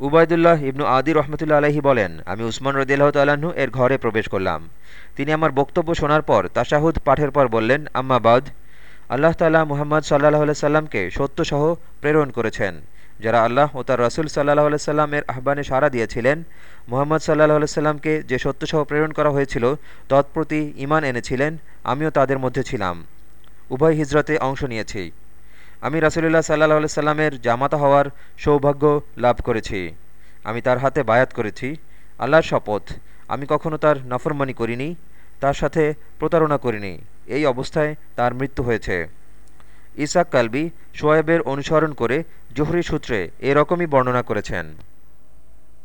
উবায়দুল্লাহ ইবনু আদি রহমতুল্লা আলহি বলেন, আমি উসমান রদিল্লাহ তাল্লাহ্ন এর ঘরে প্রবেশ করলাম। তিনি আমার বক্তব্য শোনার পর তাশাহুদ পাঠের পর বললেন আম্মাবাদ আল্লাহ তাল্লাহ মুহাম্মদ সাল্লাহ সাল্লামকে সত্যসহ প্রেরণ করেছেন। যারা আল্লাহ ও তার রসুল সাল্লাহ সাল্লামের আহ্বানে সাড়া দিয়েছিলেন, মোহাম্মদ সাল্লাহ সাল্লামকে যে সত্যসহ প্রেরণ করা হয়েছিল, তৎপ্রতি ইমান এনেছিলেন, আমিও তাদের মধ্যে ছিলাম। উভয় হিজরতে অংশ নিয়েছি। আমি রাসুলুল্লাহ সাল্লাহ সাল্লামের জামাতা হওয়ার সৌভাগ্য লাভ করেছি। আমি তার হাতে বায়াত করেছি। আল্লাহর শপথ। আমি কখনো তার নফরমানি করিনি, তার সাথে প্রতারণা করিনি। এই অবস্থায় তার মৃত্যু হয়েছে। ইসাক কালবি সোয়েবের অনুসরণ করে জোহরি সূত্রে এরকমই বর্ণনা করেছেন।